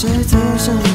谁走向